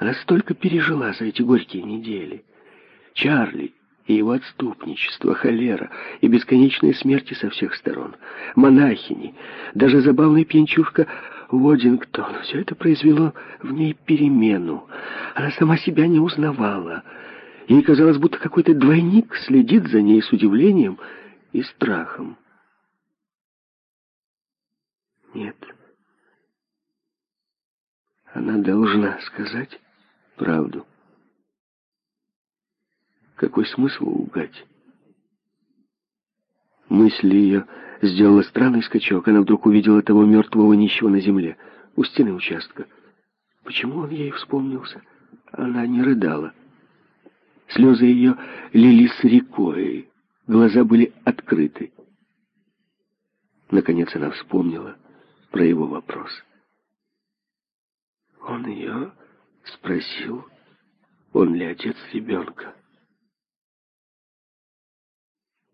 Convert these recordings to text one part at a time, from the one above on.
Она столько пережила за эти горькие недели. Чарли и его отступничество, холера и бесконечные смерти со всех сторон, монахини, даже забавный пьянчушка Уоддингтон. Все это произвело в ней перемену. Она сама себя не узнавала. Ей казалось, будто какой-то двойник следит за ней с удивлением и страхом. Нет. Она должна сказать правду. Какой смысл лгать? Мысль ее сделала странный скачок. Она вдруг увидела того мертвого нищего на земле, у стены участка. Почему он ей вспомнился? Она не рыдала. Слезы ее лились рекой, глаза были открыты. Наконец она вспомнила про его вопрос. Он ее спросил, он ли отец ребенка.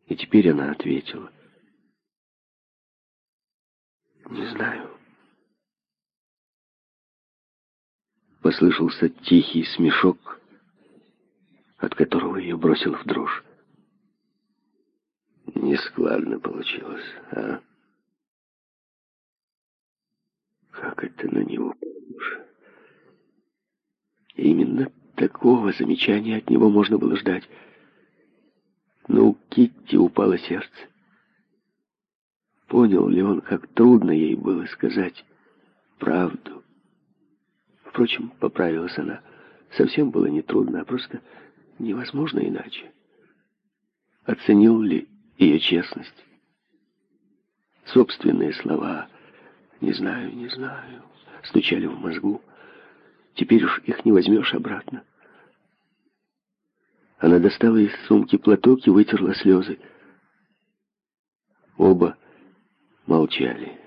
И теперь она ответила. «Не знаю». Послышался тихий смешок, от которого ее бросил в дрожь. Нескладно получилось, а? Как это на него похоже? Именно такого замечания от него можно было ждать. Но у Китти упало сердце. Понял ли он, как трудно ей было сказать правду? Впрочем, поправилась она. Совсем было не трудно, а просто невозможно иначе. Оценил ли ее честность? Собственные слова «не знаю, не знаю» стучали в мозгу. Теперь уж их не возьмешь обратно. Она достала из сумки платок и вытерла слезы. Оба молчали.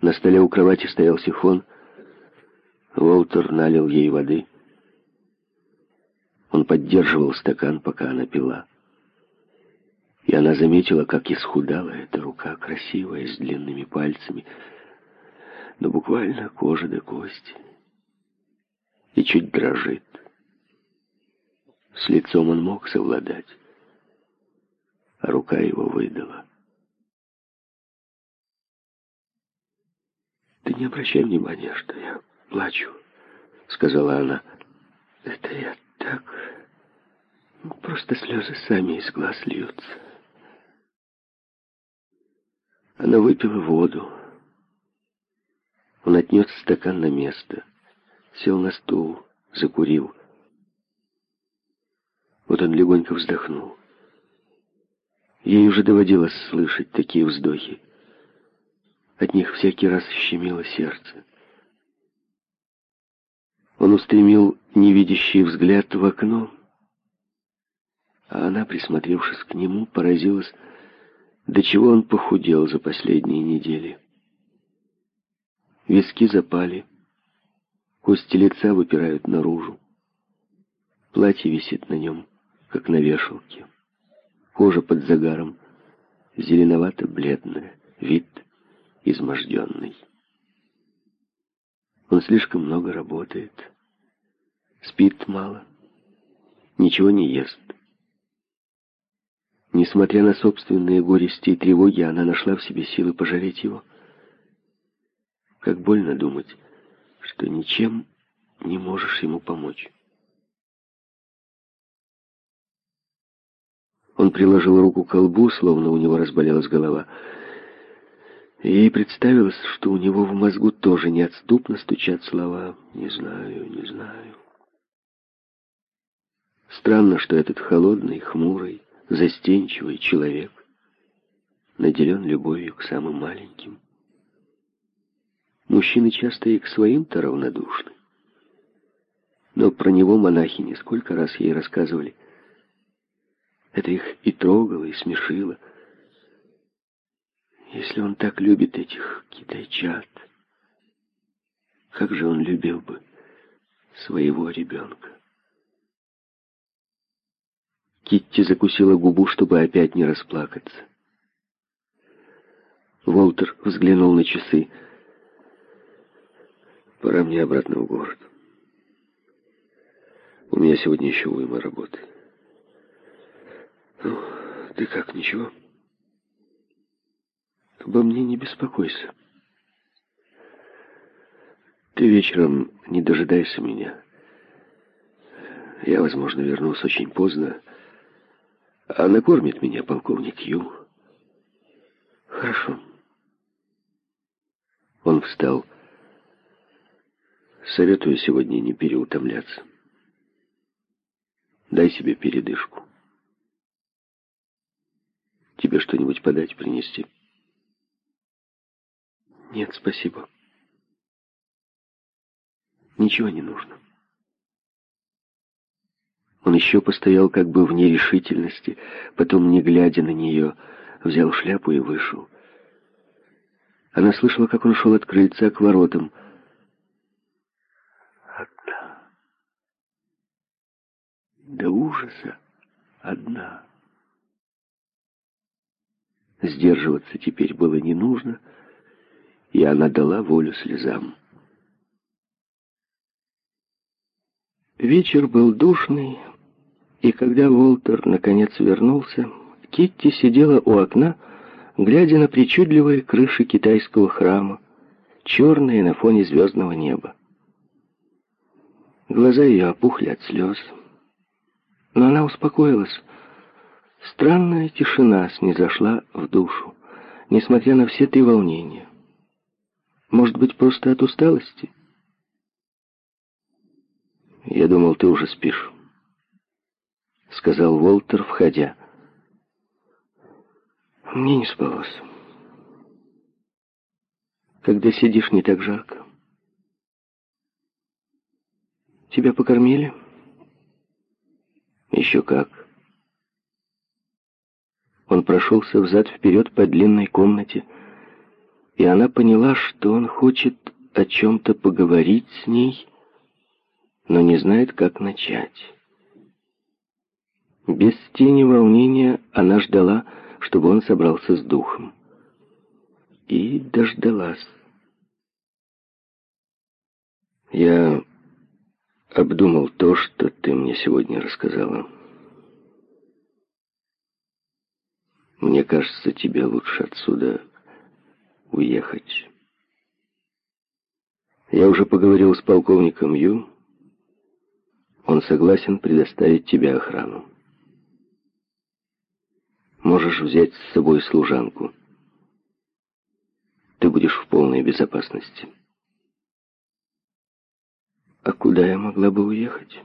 На столе у кровати стоял сифон. Уолтер налил ей воды. Он поддерживал стакан, пока она пила. И она заметила, как исхудала эта рука, красивая, с длинными пальцами, но буквально кожа до кости. И чуть дрожит. С лицом он мог совладать, а рука его выдала. «Ты не обращай внимания, что я плачу», — сказала она. «Это я так... Просто слезы сами из глаз льются». Она выпила воду. Он отнес стакан на место, сел на стул, закурил. Вот он легонько вздохнул. Ей уже доводилось слышать такие вздохи. От них всякий раз щемило сердце. Он устремил невидящий взгляд в окно, а она, присмотревшись к нему, поразилась, до чего он похудел за последние недели. Виски запали, кости лица выпирают наружу, платье висит на нем как на вешалке. Кожа под загаром, зеленовато-бледная, вид изможденный. Он слишком много работает, спит мало, ничего не ест. Несмотря на собственные горести и тревоги, она нашла в себе силы пожалеть его. Как больно думать, что ничем не можешь ему помочь. Он приложил руку к колбу, словно у него разболелась голова. Ей представилось, что у него в мозгу тоже неотступно стучат слова «не знаю, не знаю». Странно, что этот холодный, хмурый, застенчивый человек наделен любовью к самым маленьким. Мужчины часто и к своим-то равнодушны. Но про него монахини сколько раз ей рассказывали – это их и трогало, и смешило. Если он так любит этих китайчат, как же он любил бы своего ребенка? Китти закусила губу, чтобы опять не расплакаться. Волтер взглянул на часы. Пора мне обратно в город. У меня сегодня еще уйма работы. Ну, ты как, ничего? Обо мне не беспокойся. Ты вечером не дожидайся меня. Я, возможно, вернусь очень поздно, а накормит меня полковник Ю. Хорошо. Он встал. Советую сегодня не переутомляться. Дай себе передышку. Тебе что-нибудь подать, принести? Нет, спасибо. Ничего не нужно. Он еще постоял как бы в нерешительности, потом, не глядя на нее, взял шляпу и вышел. Она слышала, как он шел от крыльца к воротам. До ужаса одна. Сдерживаться теперь было не нужно, и она дала волю слезам. Вечер был душный, и когда Волтер наконец вернулся, Китти сидела у окна, глядя на причудливые крыши китайского храма, черные на фоне звездного неба. Глаза ее опухли от слез. Но она успокоилась. Странная тишина снизошла в душу, несмотря на все три волнения. Может быть, просто от усталости? «Я думал, ты уже спишь», — сказал Волтер, входя. Мне не спалось. Когда сидишь, не так жарко. Тебя покормили? Еще как. Он прошелся взад-вперед по длинной комнате, и она поняла, что он хочет о чем-то поговорить с ней, но не знает, как начать. Без тени волнения она ждала, чтобы он собрался с духом. И дождалась. Я обдумал то, что ты мне сегодня рассказала. Мне кажется, тебе лучше отсюда уехать. Я уже поговорил с полковником Ю. Он согласен предоставить тебе охрану. Можешь взять с собой служанку. Ты будешь в полной безопасности. А куда я могла бы уехать?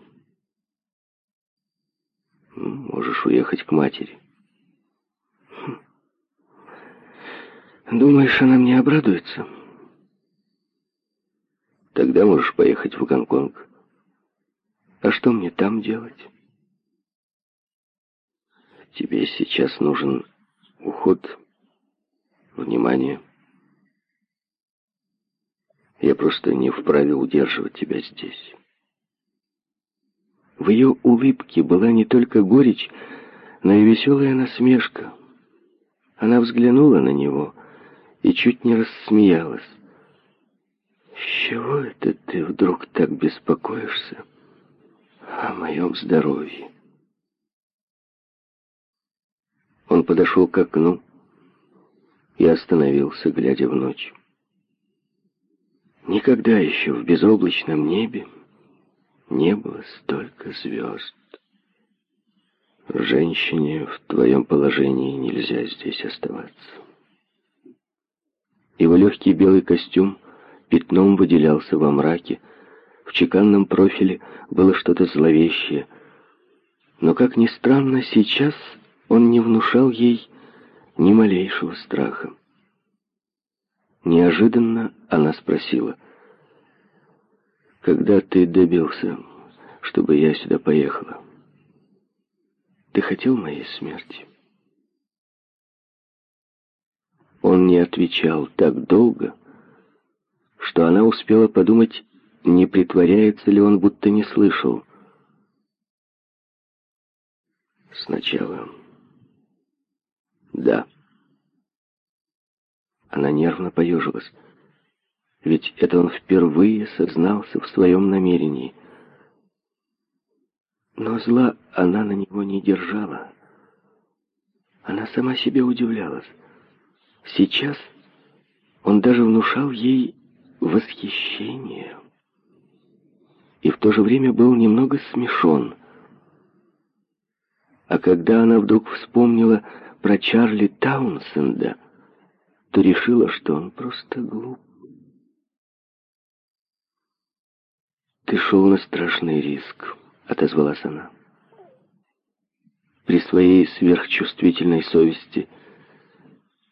Можешь уехать к матери. Хм. Думаешь, она мне обрадуется? Тогда можешь поехать в Гонконг. А что мне там делать? Тебе сейчас нужен уход, внимание. Я просто не вправе удерживать тебя здесь. В ее улыбке была не только горечь, но и веселая насмешка. Она взглянула на него и чуть не рассмеялась. «С чего это ты вдруг так беспокоишься о моем здоровье?» Он подошел к окну и остановился, глядя в ночь. Никогда еще в безоблачном небе не было столько звезд. Женщине в твоем положении нельзя здесь оставаться. Его легкий белый костюм пятном выделялся во мраке, в чеканном профиле было что-то зловещее. Но, как ни странно, сейчас он не внушал ей ни малейшего страха. Неожиданно она спросила, «Когда ты добился, чтобы я сюда поехала? Ты хотел моей смерти?» Он не отвечал так долго, что она успела подумать, не притворяется ли он, будто не слышал. Сначала да. Она нервно поежилась. Ведь это он впервые сознался в своем намерении. Но зла она на него не держала. Она сама себе удивлялась. Сейчас он даже внушал ей восхищение. И в то же время был немного смешон. А когда она вдруг вспомнила про Чарли Таунсенда, то решила, что он просто глуп. «Ты шел на страшный риск», — отозвалась она. «При своей сверхчувствительной совести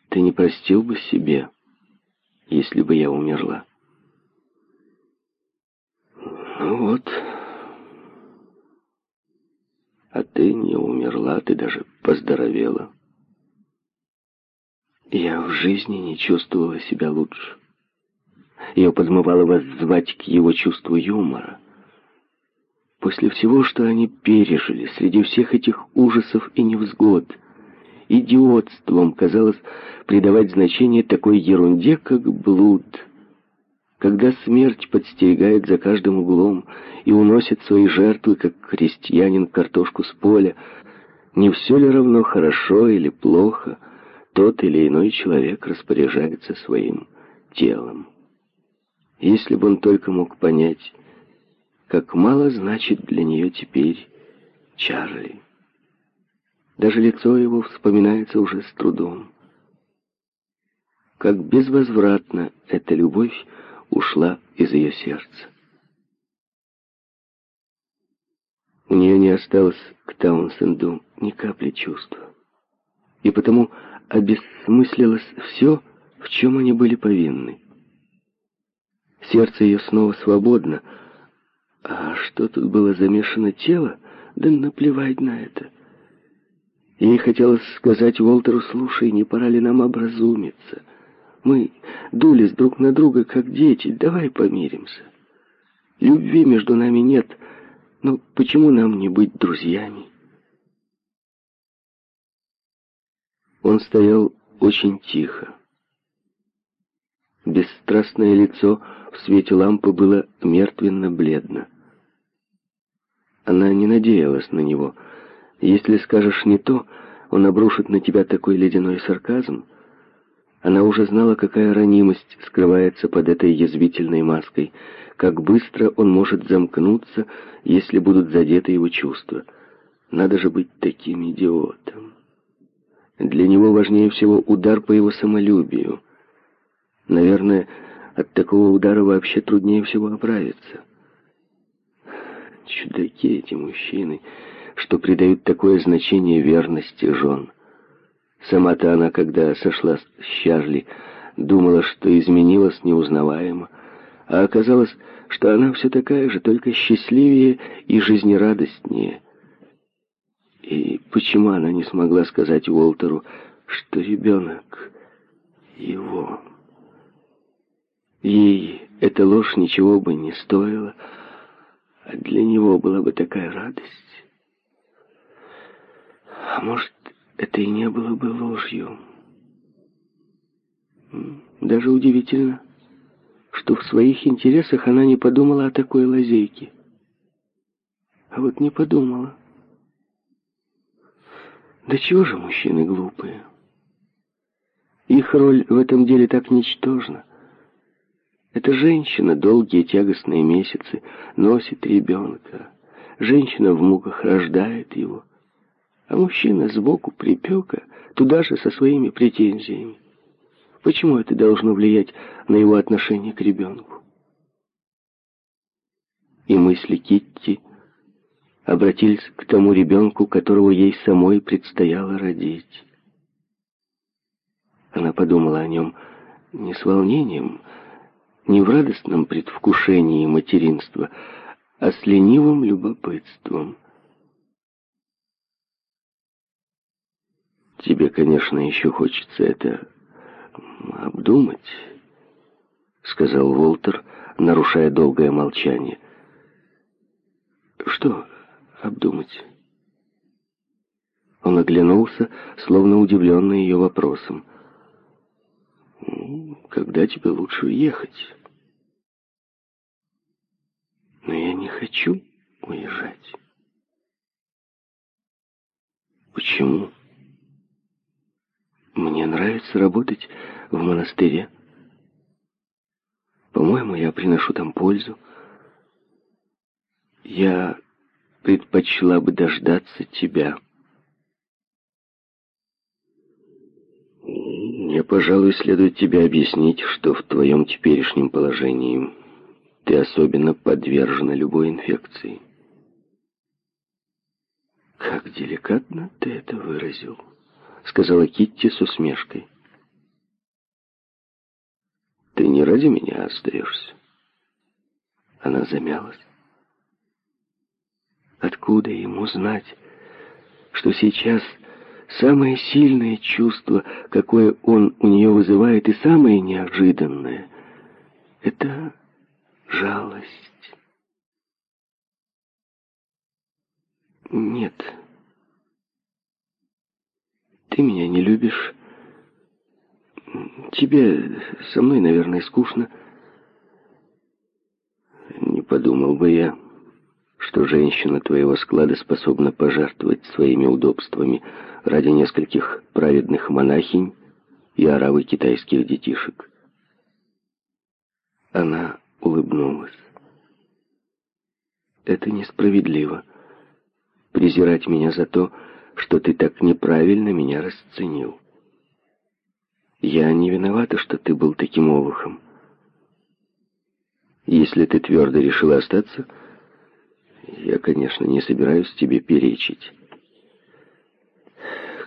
ты не простил бы себе, если бы я умерла». «Ну вот, а ты не умерла, ты даже поздоровела». Я в жизни не чувствовала себя лучше. Ее подмывало воззвать к его чувству юмора. После всего, что они пережили, среди всех этих ужасов и невзгод, идиотством казалось придавать значение такой ерунде, как блуд. Когда смерть подстерегает за каждым углом и уносит свои жертвы, как крестьянин картошку с поля, не все ли равно хорошо или плохо, тот или иной человек распоряжается своим телом. Если бы он только мог понять, как мало значит для нее теперь Чарли. Даже лицо его вспоминается уже с трудом. Как безвозвратно эта любовь ушла из ее сердца. У нее не осталось к Таунсенду ни капли чувства. И потому обессмыслилось все, в чем они были повинны. Сердце ее снова свободно. А что тут было замешано тело? Да наплевать на это. Ей хотелось сказать Уолтеру, слушай, не пора ли нам образумиться? Мы дулись друг на друга, как дети, давай помиримся. Любви между нами нет, но почему нам не быть друзьями? Он стоял очень тихо. Бесстрастное лицо в свете лампы было мертвенно-бледно. Она не надеялась на него. Если скажешь не то, он обрушит на тебя такой ледяной сарказм. Она уже знала, какая ранимость скрывается под этой язвительной маской, как быстро он может замкнуться, если будут задеты его чувства. Надо же быть таким идиотом. Для него важнее всего удар по его самолюбию. Наверное, от такого удара вообще труднее всего оправиться. Чудаки эти мужчины, что придают такое значение верности жен. Сама-то она, когда сошла с Чарли, думала, что изменилась неузнаваемо, а оказалось, что она все такая же, только счастливее и жизнерадостнее. И почему она не смогла сказать Уолтеру, что ребенок его... Ей эта ложь ничего бы не стоила, а для него была бы такая радость. А может, это и не было бы ложью. Даже удивительно, что в своих интересах она не подумала о такой лазейке. А вот не подумала. Да чего же мужчины глупые? Их роль в этом деле так ничтожна. Эта женщина долгие тягостные месяцы носит ребенка. Женщина в муках рождает его. А мужчина сбоку припека, туда же со своими претензиями. Почему это должно влиять на его отношение к ребенку? И мысли Китти обратились к тому ребенку, которого ей самой предстояло родить. Она подумала о нем не с волнением, не в радостном предвкушении материнства, а с ленивым любопытством. Тебе, конечно, еще хочется это обдумать, сказал Волтер, нарушая долгое молчание. Что обдумать? Он оглянулся, словно удивленный ее вопросом. «Когда тебе лучше уехать?» я не хочу уезжать. Почему? Мне нравится работать в монастыре. По-моему, я приношу там пользу. Я предпочла бы дождаться тебя. Мне, пожалуй, следует тебе объяснить, что в твоем теперешнем положении ты особенно подвержена любой инфекции. Как деликатно ты это выразил, сказала Китти с усмешкой. Ты не ради меня остаешься. Она замялась. Откуда ему знать, что сейчас самое сильное чувство, какое он у нее вызывает, и самое неожиданное — это жалость. Нет. Ты меня не любишь. Тебе со мной, наверное, скучно. Не подумал бы я, что женщина твоего склада способна пожертвовать своими удобствами ради нескольких праведных монахинь и оравы китайских детишек. Она улыбнулась. Это несправедливо. Презирать меня за то, что ты так неправильно меня расценил. Я не виновата, что ты был таким олухом. Если ты твердо решила остаться, я, конечно, не собираюсь тебе перечить.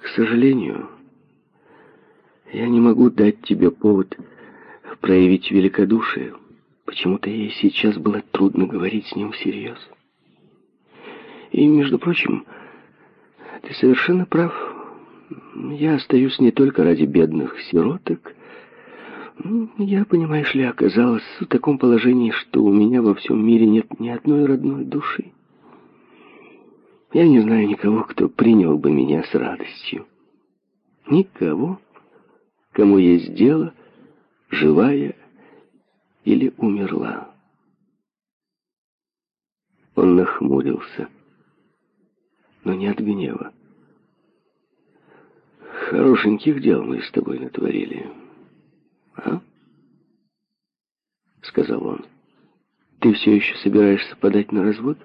К сожалению, я не могу дать тебе повод проявить великодушие. Почему-то ей сейчас было трудно говорить с ним всерьез. И, между прочим, ты совершенно прав. Я остаюсь не только ради бедных сироток. Я, понимаешь ли, оказалась в таком положении, что у меня во всем мире нет ни одной родной души. Я не знаю никого, кто принял бы меня с радостью. Никого, кому есть дело, живая или умерла. Он нахмурился, но не от гнева. Хорошеньких дел мы с тобой натворили. А? Сказал он. Ты все еще собираешься подать на развод?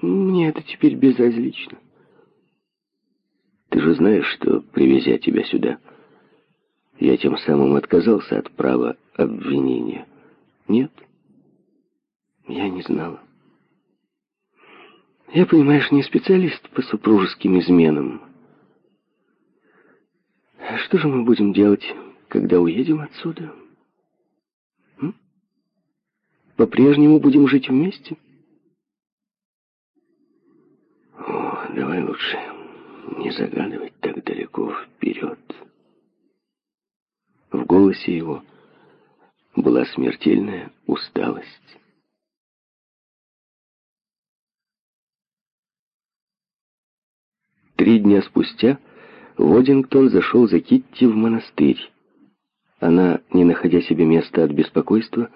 Мне это теперь безразлично. Ты же знаешь, что, привезя тебя сюда, я тем самым отказался от права обвинения. Нет, я не знала. Я, понимаешь, не специалист по супружеским изменам. А что же мы будем делать, когда уедем отсюда? По-прежнему будем жить вместе? О, давай лучше не загадывать так далеко вперед. В голосе его была смертельная усталость. Три дня спустя Водингтон зашел за Китти в монастырь. Она, не находя себе места от беспокойства,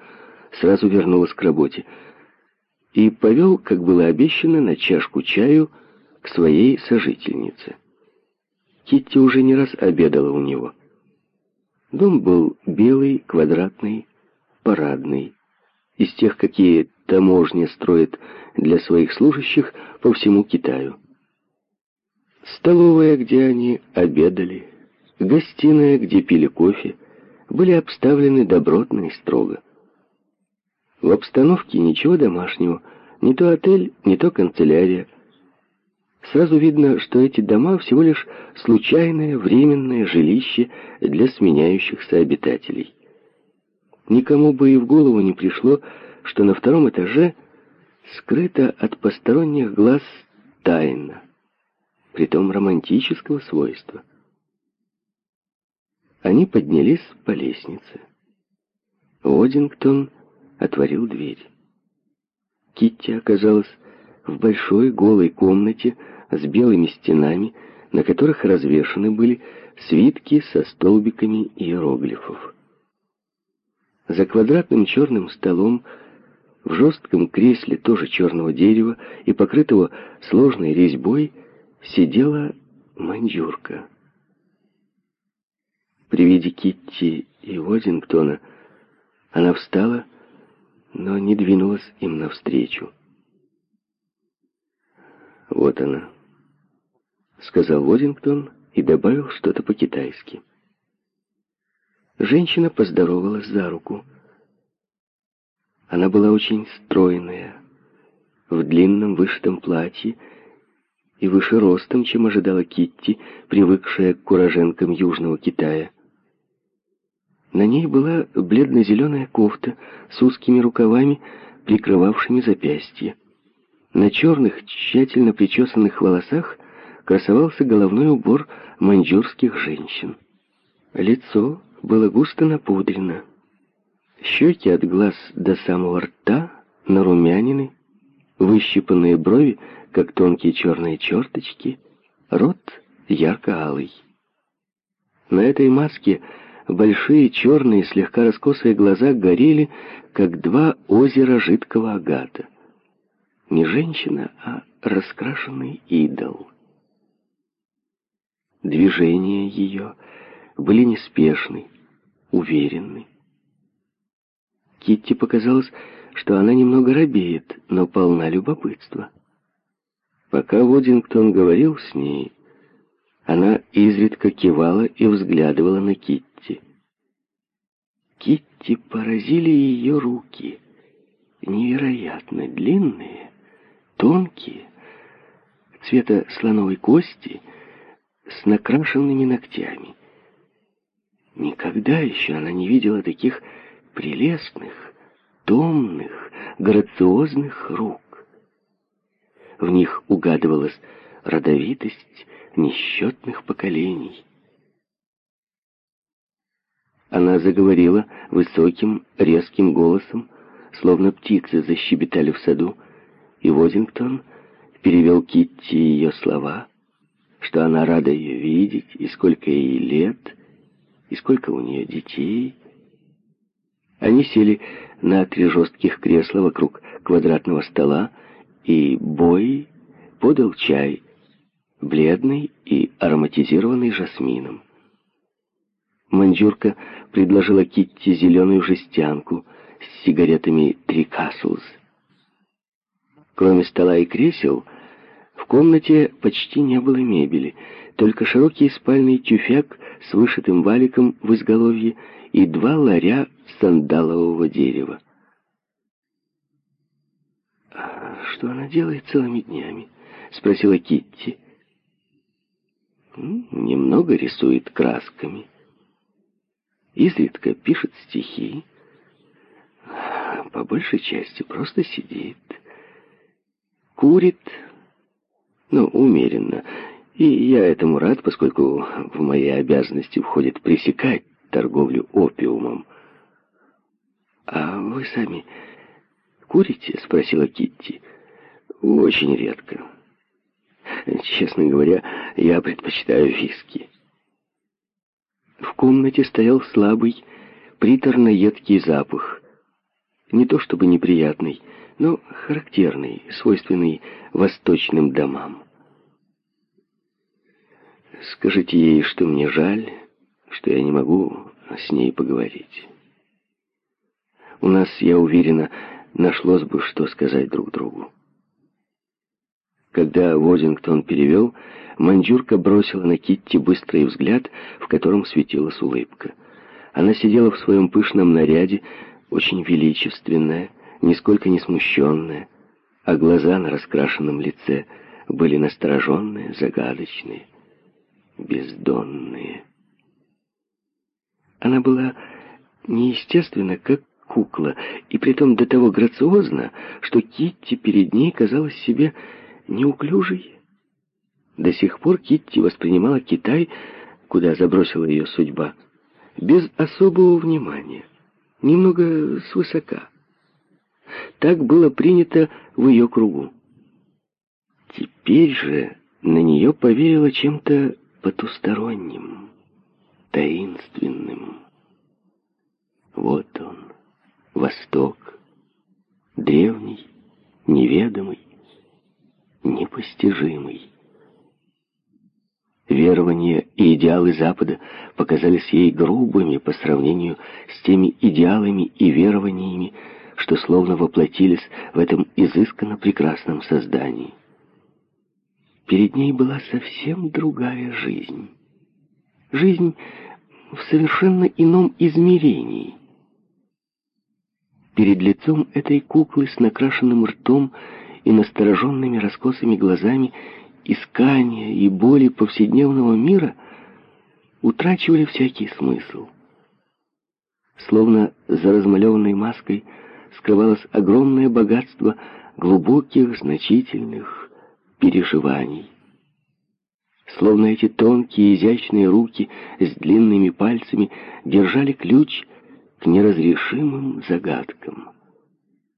сразу вернулась к работе и повел, как было обещано, на чашку чаю к своей сожительнице. Китти уже не раз обедала у него. Дом был белый, квадратный, парадный, из тех, какие таможня строит для своих служащих по всему Китаю. Столовая, где они обедали, гостиная, где пили кофе, были обставлены добротно и строго. В обстановке ничего домашнего, не то отель, не то канцелярия. Сразу видно, что эти дома всего лишь случайное временное жилище для сменяющихся обитателей. Никому бы и в голову не пришло, что на втором этаже скрыто от посторонних глаз тайна, притом романтического свойства. Они поднялись по лестнице. Одингтон отворил дверь. Китти оказалась в большой голой комнате с белыми стенами, на которых развешаны были свитки со столбиками иероглифов. За квадратным черным столом В жестком кресле, тоже черного дерева и покрытого сложной резьбой, сидела мандюрка. При виде Китти и Уодингтона она встала, но не двинулась им навстречу. «Вот она», — сказал Уодингтон и добавил что-то по-китайски. Женщина поздоровалась за руку. Она была очень стройная, в длинном вышитом платье и выше ростом, чем ожидала Китти, привыкшая к кураженкам Южного Китая. На ней была бледно-зеленая кофта с узкими рукавами, прикрывавшими запястье. На черных, тщательно причесанных волосах красовался головной убор маньчжурских женщин. Лицо было густо напудрено. Щеки от глаз до самого рта нарумянины, выщипанные брови, как тонкие черные черточки, рот ярко-алый. На этой маске Большие черные, слегка раскосые глаза горели, как два озера жидкого агата. Не женщина, а раскрашенный идол. Движения ее были неспешны, уверенны. Китти показалось, что она немного робеет, но полна любопытства. Пока Водингтон говорил с ней, она изредка кивала и взглядывала на Китти. Китти поразили ее руки. Невероятно длинные, тонкие, цвета слоновой кости, с накрашенными ногтями. Никогда еще она не видела таких прелестных, томных, грациозных рук. В них угадывалась родовитость несчетных поколений. Она заговорила высоким, резким голосом, словно птицы защебетали в саду, и Возингтон перевел Китти ее слова, что она рада ее видеть, и сколько ей лет, и сколько у нее детей. Они сели на три жестких кресла вокруг квадратного стола, и Бой подал чай, бледный и ароматизированный жасмином. Маньчжурка предложила Китти зеленую жестянку с сигаретами «Три Каслз». Кроме стола и кресел, в комнате почти не было мебели, только широкий спальный тюфяк с вышитым валиком в изголовье и два ларя сандалового дерева. «А что она делает целыми днями?» — спросила Китти. «Немного рисует красками» изредка пишет стихи, по большей части просто сидит, курит, ну, умеренно. И я этому рад, поскольку в мои обязанности входит пресекать торговлю опиумом. «А вы сами курите?» — спросила Китти. «Очень редко. Честно говоря, я предпочитаю виски». В комнате стоял слабый, приторно-едкий запах. Не то чтобы неприятный, но характерный, свойственный восточным домам. Скажите ей, что мне жаль, что я не могу с ней поговорить. У нас, я уверена, нашлось бы, что сказать друг другу. Когда Возингтон перевел, Маньчжурка бросила на Китти быстрый взгляд, в котором светилась улыбка. Она сидела в своем пышном наряде, очень величественная, нисколько не смущенная, а глаза на раскрашенном лице были настороженные, загадочные, бездонные. Она была неестественна, как кукла, и притом до того грациозна, что Китти перед ней казалась себе неуклюжей. До сих пор Китти воспринимала Китай, куда забросила ее судьба, без особого внимания, немного свысока. Так было принято в ее кругу. Теперь же на нее поверило чем-то потусторонним, таинственным. Вот он, Восток, древний, неведомый, непостижимый. Верования и идеалы Запада показались ей грубыми по сравнению с теми идеалами и верованиями, что словно воплотились в этом изысканно прекрасном создании. Перед ней была совсем другая жизнь. Жизнь в совершенно ином измерении. Перед лицом этой куклы с накрашенным ртом и настороженными раскосыми глазами искания и боли повседневного мира утрачивали всякий смысл. Словно за размалеванной маской скрывалось огромное богатство глубоких, значительных переживаний. Словно эти тонкие, изящные руки с длинными пальцами держали ключ к неразрешимым загадкам.